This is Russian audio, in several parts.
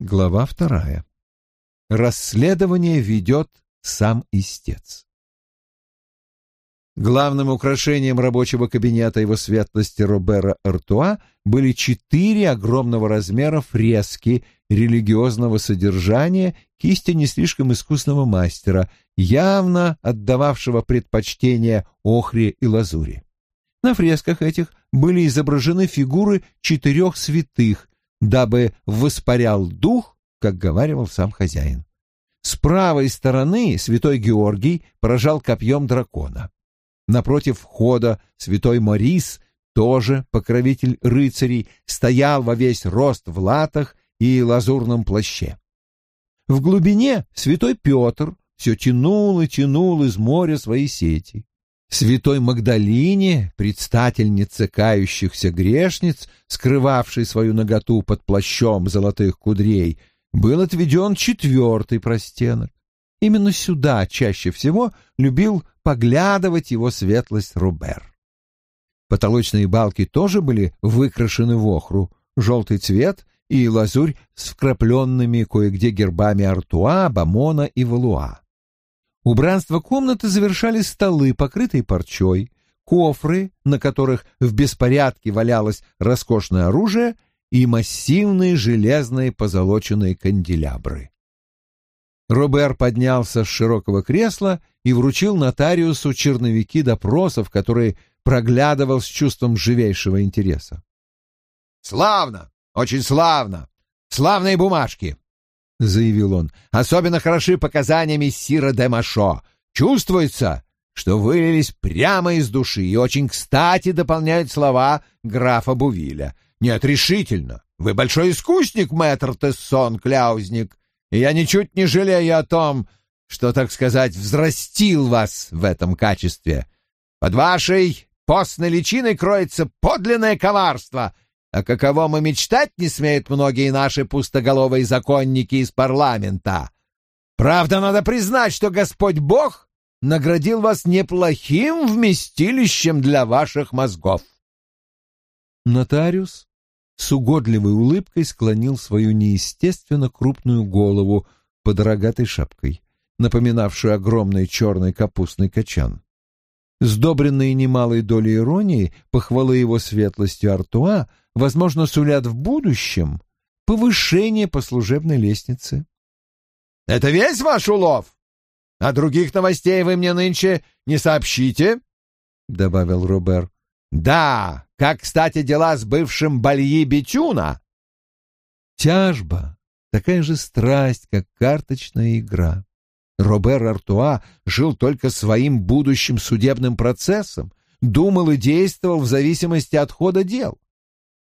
Глава вторая. Расследование ведет сам истец. Главным украшением рабочего кабинета его светлости Робера Артуа были четыре огромного размера фрески религиозного содержания кисти не слишком искусного мастера, явно отдававшего предпочтение охре и лазури. На фресках этих были изображены фигуры четырех святых, дабы воспарял дух, как говаривал сам хозяин. С правой стороны святой Георгий поражал копьем дракона. Напротив входа святой Морис, тоже покровитель рыцарей, стоял во весь рост в латах и лазурном плаще. В глубине святой Петр все тянул и тянул из моря свои сети святой Магдалине, предстательнице кающихся грешниц, скрывавшей свою наготу под плащом золотых кудрей, был отведен четвертый простенок. Именно сюда чаще всего любил поглядывать его светлость Рубер. Потолочные балки тоже были выкрашены в охру, желтый цвет и лазурь с вкрапленными кое-где гербами Артуа, Бамона и Валуа. Убранство комнаты завершали столы, покрытые парчой, кофры, на которых в беспорядке валялось роскошное оружие, и массивные железные позолоченные канделябры. Робер поднялся с широкого кресла и вручил нотариусу черновики допросов, которые проглядывал с чувством живейшего интереса. «Славно! Очень славно! Славные бумажки! — заявил он. «Особенно хороши показания мессира де Машо. Чувствуется, что вылились прямо из души и очень кстати дополняют слова графа Бувиля. Нет, решительно. Вы большой искусник, мэтр Тессон, кляузник, и я ничуть не жалею о том, что, так сказать, взрастил вас в этом качестве. Под вашей постной личиной кроется подлинное коварство — о каковом и мечтать не смеют многие наши пустоголовые законники из парламента. Правда, надо признать, что Господь Бог наградил вас неплохим вместилищем для ваших мозгов. Нотариус с угодливой улыбкой склонил свою неестественно крупную голову под рогатой шапкой, напоминавшую огромный черный капустный качан. Сдобренные немалой долей иронии, похвалы его светлости Артуа возможно, сулят в будущем повышение по служебной лестнице. — Это весь ваш улов? А других новостей вы мне нынче не сообщите? — добавил Робер. — Да, как, кстати, дела с бывшим Бальи Бетюна? Тяжба — такая же страсть, как карточная игра. Робер Артуа жил только своим будущим судебным процессом, думал и действовал в зависимости от хода дел.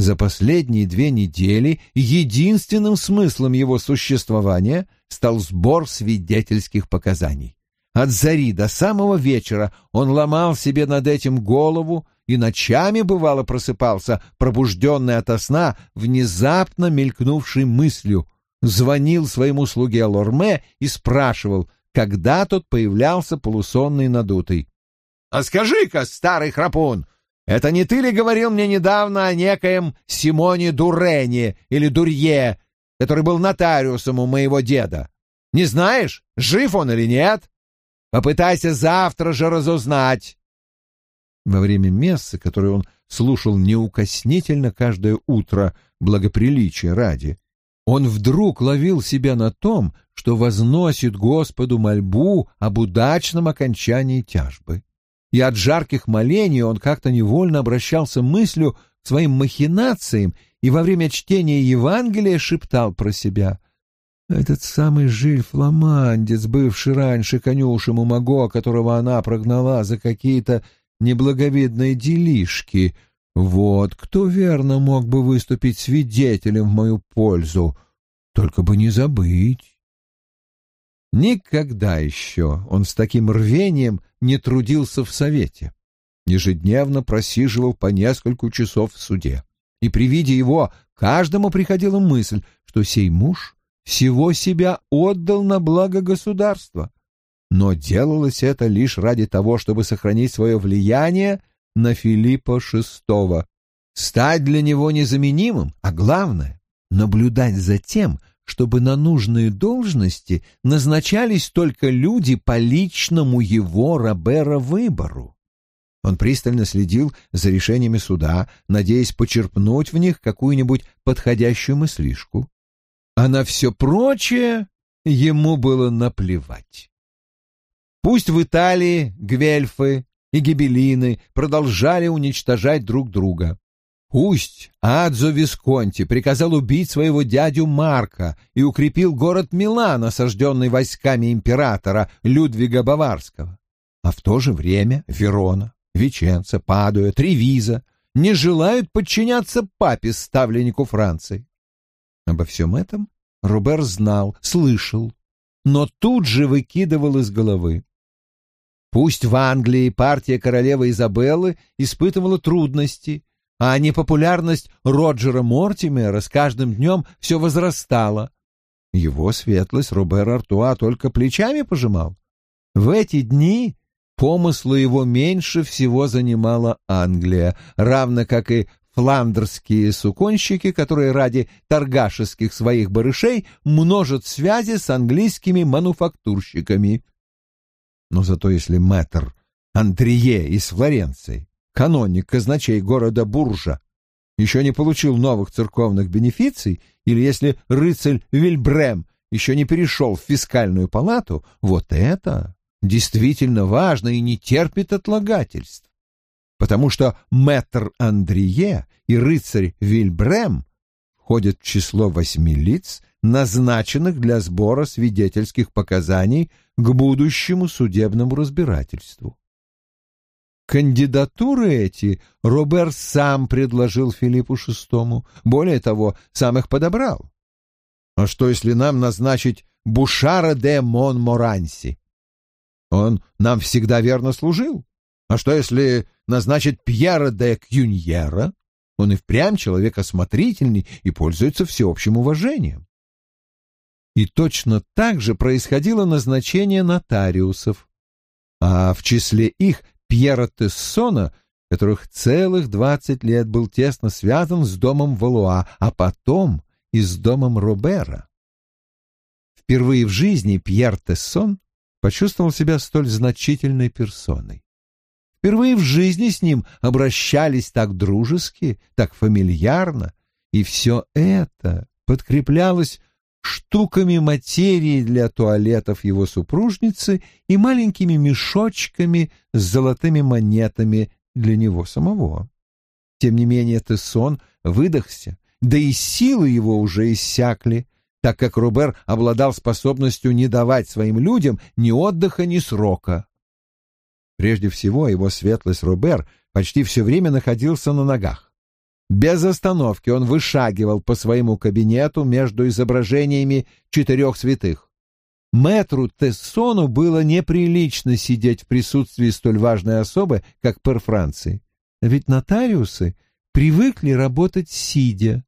За последние две недели единственным смыслом его существования стал сбор свидетельских показаний. От зари до самого вечера он ломал себе над этим голову и ночами, бывало, просыпался, пробужденный ото сна, внезапно мелькнувшей мыслью, звонил своему слуге Лорме и спрашивал, когда тот появлялся полусонный надутый. «А скажи-ка, старый храпун, это не ты ли говорил мне недавно о некоем Симоне Дурене или Дурье, который был нотариусом у моего деда? Не знаешь, жив он или нет? Попытайся завтра же разузнать. Во время мессы, которую он слушал неукоснительно каждое утро, благоприличия ради, он вдруг ловил себя на том, что возносит Господу мольбу об удачном окончании тяжбы и от жарких молений он как-то невольно обращался мыслью к своим махинациям и во время чтения Евангелия шептал про себя. Этот самый Жиль-фламандец, бывший раньше конюшем у Маго, которого она прогнала за какие-то неблаговидные делишки, вот кто верно мог бы выступить свидетелем в мою пользу, только бы не забыть. Никогда еще он с таким рвением не трудился в совете. Ежедневно просиживал по несколько часов в суде. И при виде его каждому приходила мысль, что сей муж всего себя отдал на благо государства. Но делалось это лишь ради того, чтобы сохранить свое влияние на Филиппа VI, стать для него незаменимым, а главное — наблюдать за тем, чтобы на нужные должности назначались только люди по личному его Робера выбору. Он пристально следил за решениями суда, надеясь почерпнуть в них какую-нибудь подходящую мыслишку. А на все прочее ему было наплевать. Пусть в Италии гвельфы и гибелины продолжали уничтожать друг друга. Пусть Адзо Висконти приказал убить своего дядю Марка и укрепил город Милан, осажденный войсками императора Людвига Баварского. А в то же время Верона, Веченца, Падуя, Тревиза не желают подчиняться папе, ставленнику Франции. Обо всем этом Робер знал, слышал, но тут же выкидывал из головы. Пусть в Англии партия королевы Изабеллы испытывала трудности, а непопулярность Роджера Мортимера с каждым днем все возрастала. Его светлость Робер Артуа только плечами пожимал. В эти дни помыслу его меньше всего занимала Англия, равно как и фландерские суконщики, которые ради торгашеских своих барышей множат связи с английскими мануфактурщиками. Но зато если мэтр Андрие из Флоренции каноник казначей города Буржа, еще не получил новых церковных бенефиций, или если рыцарь Вильбрем еще не перешел в фискальную палату, вот это действительно важно и не терпит отлагательств. Потому что мэтр Андрие и рыцарь Вильбрем входят в число восьми лиц, назначенных для сбора свидетельских показаний к будущему судебному разбирательству. Кандидатуры эти Робер сам предложил Филиппу VI, более того, сам их подобрал. А что, если нам назначить Бушара де Монморанси? Он нам всегда верно служил. А что, если назначить Пьера де Кюньера? Он и впрямь человек осмотрительный и пользуется всеобщим уважением. И точно так же происходило назначение нотариусов. А в числе их Пьера Тессона, которых целых двадцать лет был тесно связан с домом Валуа, а потом и с домом Робера. Впервые в жизни Пьер Тессон почувствовал себя столь значительной персоной. Впервые в жизни с ним обращались так дружески, так фамильярно, и все это подкреплялось штуками материи для туалетов его супружницы и маленькими мешочками с золотыми монетами для него самого. Тем не менее Тессон выдохся, да и силы его уже иссякли, так как Рубер обладал способностью не давать своим людям ни отдыха, ни срока. Прежде всего, его светлость Рубер почти все время находился на ногах. Без остановки он вышагивал по своему кабинету между изображениями четырех святых. Мэтру Тессону было неприлично сидеть в присутствии столь важной особы, как пэр Франции. Ведь нотариусы привыкли работать сидя.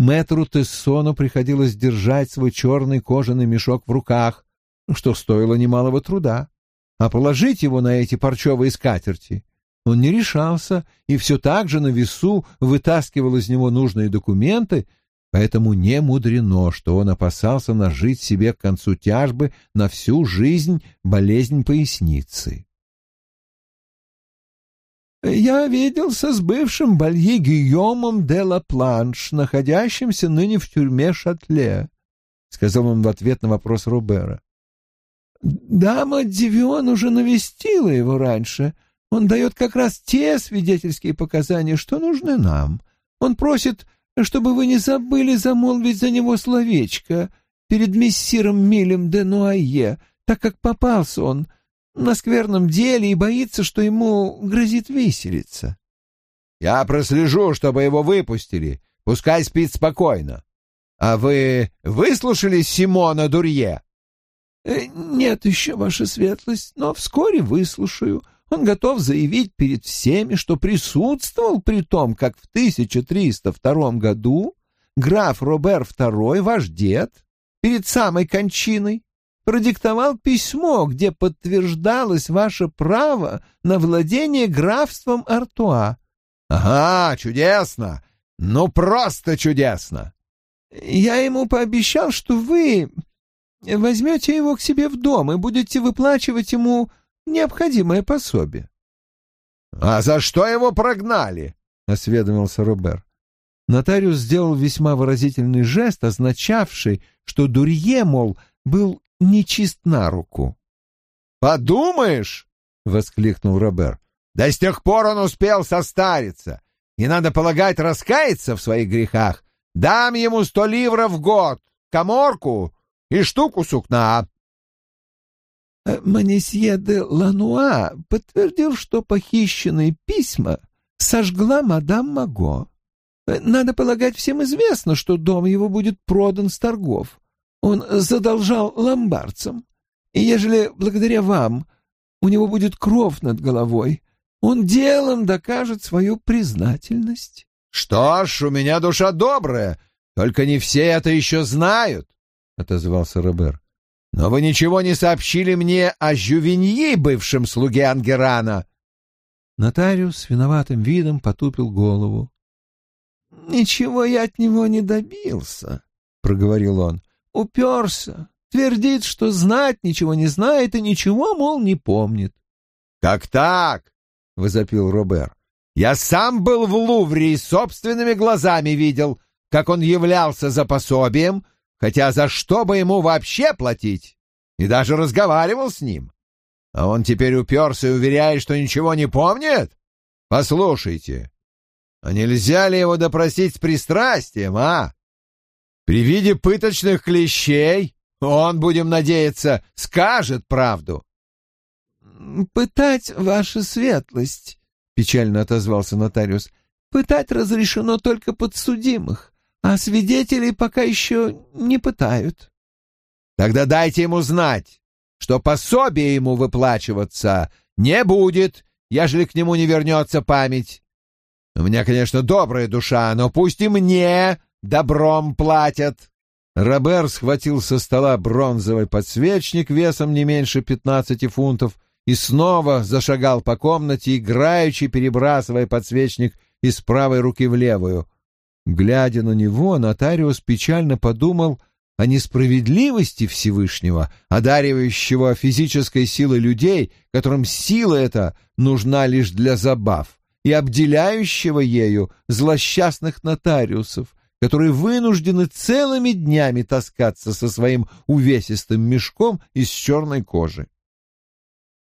Мэтру Тессону приходилось держать свой черный кожаный мешок в руках, что стоило немалого труда, а положить его на эти парчевые скатерти он не решался и все так же на весу вытаскивал из него нужные документы, поэтому не мудрено, что он опасался нажить себе к концу тяжбы на всю жизнь болезнь поясницы. «Я виделся с бывшим Балье Гийомом де Ла Планш, находящимся ныне в тюрьме Шатле», — сказал он в ответ на вопрос Робера. «Дама Дивион уже навестила его раньше, он дает как раз те свидетельские показания, что нужны нам. Он просит, чтобы вы не забыли замолвить за него словечко перед мессиром Милем де Нуае, так как попался он на скверном деле и боится, что ему грозит виселица. Я прослежу, чтобы его выпустили. Пускай спит спокойно. А вы выслушали Симона Дурье? Э, нет еще, ваша светлость, но вскоре выслушаю. Он готов заявить перед всеми, что присутствовал при том, как в 1302 году граф Робер II, ваш дед, перед самой кончиной, продиктовал письмо, где подтверждалось ваше право на владение графством Артуа. — Ага, чудесно! Ну, просто чудесно! Я ему пообещал, что вы возьмете его к себе в дом и будете выплачивать ему необходимое пособие. — А за что его прогнали? — осведомился Робер. Нотариус сделал весьма выразительный жест, означавший, что Дурье, мол, был нечист на руку. «Подумаешь!» — воскликнул Робер. «Да с тех пор он успел состариться, и, надо полагать, раскаяться в своих грехах. Дам ему сто ливров в год, коморку и штуку сукна». Э, Манесье де Лануа подтвердил, что похищенные письма сожгла мадам Маго. Э, надо полагать, всем известно, что дом его будет продан с торгов. Он задолжал ломбардцам. И ежели благодаря вам у него будет кровь над головой, он делом докажет свою признательность. — Что ж, у меня душа добрая, только не все это еще знают, — отозвался Робер. — Но вы ничего не сообщили мне о Жювиньи, бывшем слуге Ангерана. Нотариус с виноватым видом потупил голову. — Ничего я от него не добился, — проговорил он. — Уперся, твердит, что знать ничего не знает и ничего, мол, не помнит. — Как так? — возопил Робер. — Я сам был в Лувре и собственными глазами видел, как он являлся за пособием, хотя за что бы ему вообще платить, и даже разговаривал с ним. А он теперь уперся и уверяет, что ничего не помнит? Послушайте, а нельзя ли его допросить с пристрастием, а? При виде пыточных клещей он, будем надеяться, скажет правду. — Пытать, ваша светлость, — печально отозвался нотариус, — пытать разрешено только подсудимых, а свидетелей пока еще не пытают. — Тогда дайте ему знать, что пособие ему выплачиваться не будет, ежели к нему не вернется память. У меня, конечно, добрая душа, но пусть и мне добром платят. Робер схватил со стола бронзовый подсвечник весом не меньше пятнадцати фунтов и снова зашагал по комнате, играючи, перебрасывая подсвечник из правой руки в левую. Глядя на него, нотариус печально подумал о несправедливости Всевышнего, одаривающего физической силой людей, которым сила эта нужна лишь для забав, и обделяющего ею злосчастных нотариусов, которые вынуждены целыми днями таскаться со своим увесистым мешком из черной кожи.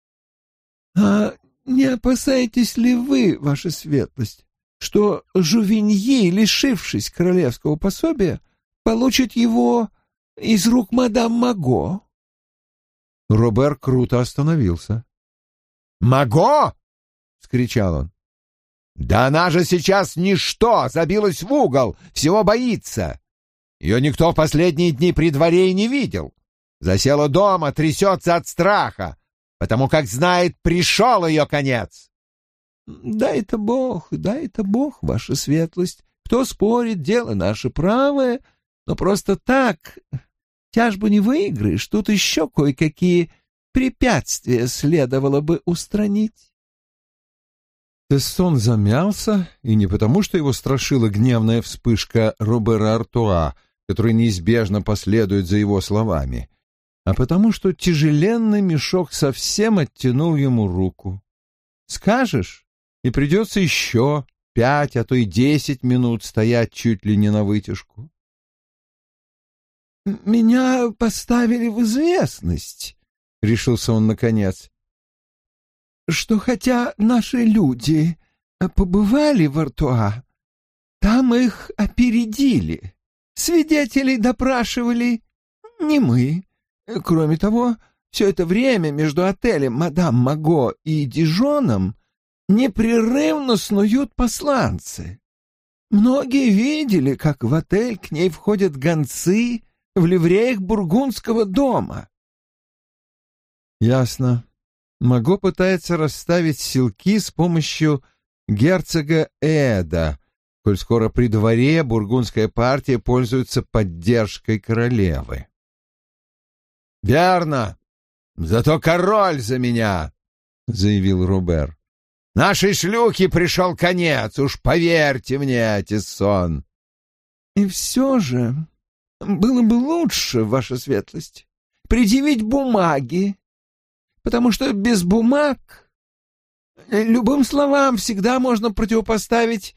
— А не опасаетесь ли вы, ваша светлость, что Жувиньи, лишившись королевского пособия, получит его из рук мадам Маго? Робер круто остановился. «Маго!» — скричал он. Да она же сейчас ничто, забилась в угол, всего боится. Ее никто в последние дни при дворе и не видел. Засела дома, трясется от страха, потому как знает, пришел ее конец. Да это Бог, да это Бог, ваша светлость. Кто спорит, дело наше правое, но просто так тяжбу не выиграешь, тут еще кое-какие препятствия следовало бы устранить. Тессон замялся, и не потому, что его страшила гневная вспышка Робера Артуа, который неизбежно последует за его словами, а потому, что тяжеленный мешок совсем оттянул ему руку. Скажешь, и придется еще пять, а то и десять минут стоять чуть ли не на вытяжку. «Меня поставили в известность», — решился он наконец что хотя наши люди побывали в Артуа, там их опередили. Свидетелей допрашивали не мы. Кроме того, все это время между отелем «Мадам Маго» и «Дижоном» непрерывно снуют посланцы. Многие видели, как в отель к ней входят гонцы в ливреях бургундского дома. — Ясно, Маго пытается расставить силки с помощью герцога Эда, коль скоро при дворе бургундская партия пользуется поддержкой королевы. «Верно! Зато король за меня!» — заявил Рубер. «Нашей шлюхе пришел конец, уж поверьте мне, Тиссон!» «И все же было бы лучше, ваша светлость, предъявить бумаги, потому что без бумаг любым словам всегда можно противопоставить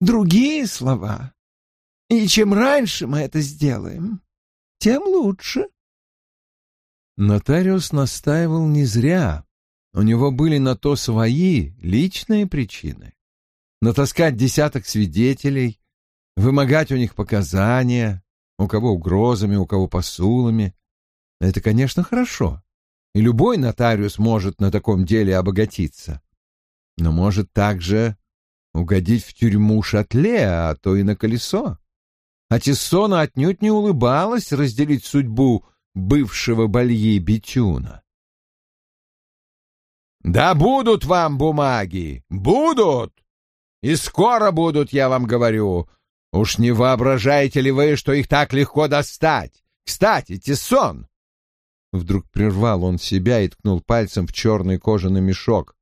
другие слова. И чем раньше мы это сделаем, тем лучше. Нотариус настаивал не зря. У него были на то свои личные причины. Натаскать десяток свидетелей, вымогать у них показания, у кого угрозами, у кого посулами. Это, конечно, хорошо. И любой нотариус может на таком деле обогатиться. Но может также угодить в тюрьму шатле, а то и на колесо. А Тессона отнюдь не улыбалась разделить судьбу бывшего бальи Бетюна. «Да будут вам бумаги! Будут! И скоро будут, я вам говорю! Уж не воображаете ли вы, что их так легко достать? Кстати, Тессон!» Вдруг прервал он себя и ткнул пальцем в черный кожаный мешок.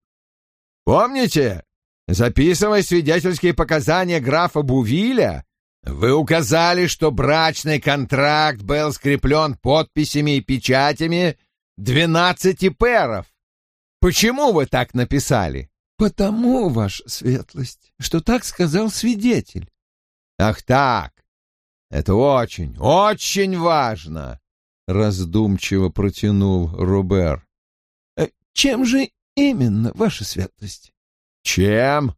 «Помните, записывая свидетельские показания графа Бувиля, вы указали, что брачный контракт был скреплен подписями и печатями двенадцати перов. Почему вы так написали? Потому, ваша светлость, что так сказал свидетель. Ах так! Это очень, очень важно, раздумчиво протянул Робер. Э, чем же именно, ваша светлость? Чем?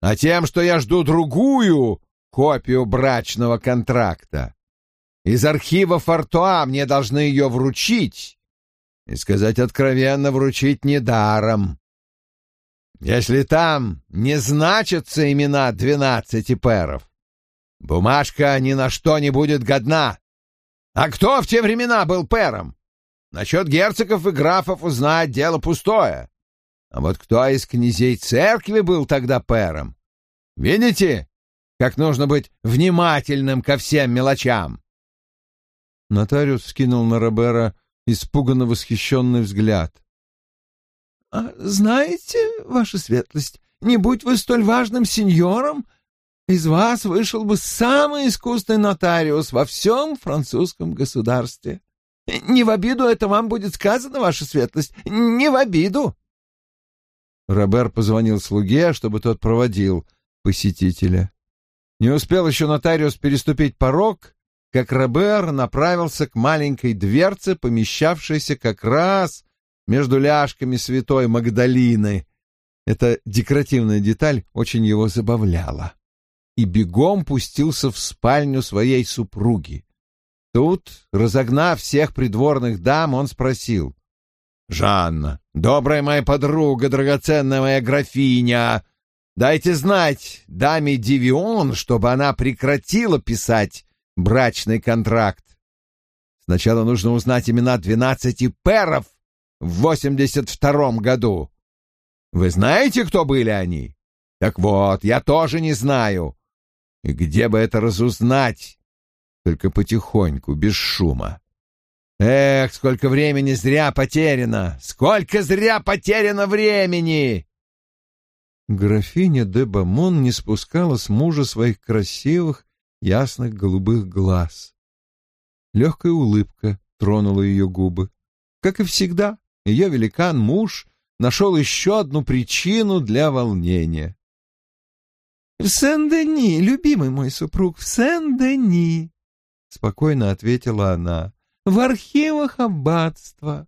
А тем, что я жду другую копию брачного контракта. Из архива Фортуа мне должны ее вручить. И сказать откровенно, вручить недаром. Если там не значатся имена двенадцати перов, бумажка ни на что не будет годна. А кто в те времена был пером? Насчет герцогов и графов узнать дело пустое. А вот кто из князей церкви был тогда пером? Видите, как нужно быть внимательным ко всем мелочам. Нотариус скинул на Робера испуганно восхищенный взгляд. — А знаете, ваша светлость, не будь вы столь важным сеньором, из вас вышел бы самый искусный нотариус во всем французском государстве. Не в обиду это вам будет сказано, ваша светлость, не в обиду. Робер позвонил слуге, чтобы тот проводил посетителя. Не успел еще нотариус переступить порог, как Робер направился к маленькой дверце, помещавшейся как раз между ляжками святой Магдалины. Эта декоративная деталь очень его забавляла. И бегом пустился в спальню своей супруги. Тут, разогнав всех придворных дам, он спросил. «Жанна, добрая моя подруга, драгоценная моя графиня, Дайте знать даме Дивион, чтобы она прекратила писать брачный контракт. Сначала нужно узнать имена двенадцати перов в восемьдесят втором году. Вы знаете, кто были они? Так вот, я тоже не знаю. И где бы это разузнать? Только потихоньку, без шума. Эх, сколько времени зря потеряно! Сколько зря потеряно времени! Графиня де Бамон не спускала с мужа своих красивых, ясных голубых глаз. Легкая улыбка тронула ее губы. Как и всегда, ее великан-муж нашел еще одну причину для волнения. — В Сен-Дени, любимый мой супруг, в Сен-Дени, — спокойно ответила она, — в архивах аббатства.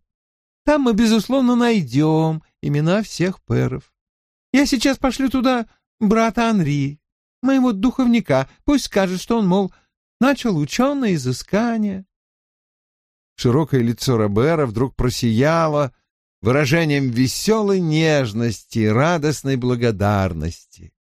Там мы, безусловно, найдем имена всех пэров. Я сейчас пошлю туда брата Анри, моего духовника. Пусть скажет, что он, мол, начал ученое изыскание. Широкое лицо Робера вдруг просияло выражением веселой нежности и радостной благодарности.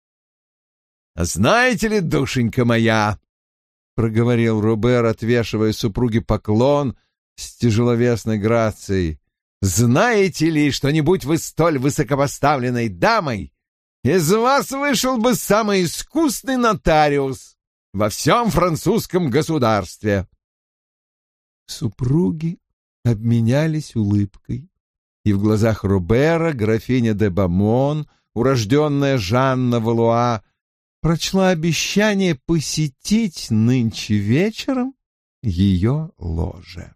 «А знаете ли, душенька моя, — проговорил Робер, отвешивая супруге поклон с тяжеловесной грацией, знаете ли, что-нибудь вы столь высокопоставленной дамой, из вас вышел бы самый искусный нотариус во всем французском государстве. Супруги обменялись улыбкой, и в глазах Робера графиня де Бамон, урожденная Жанна Валуа, прочла обещание посетить нынче вечером ее ложе.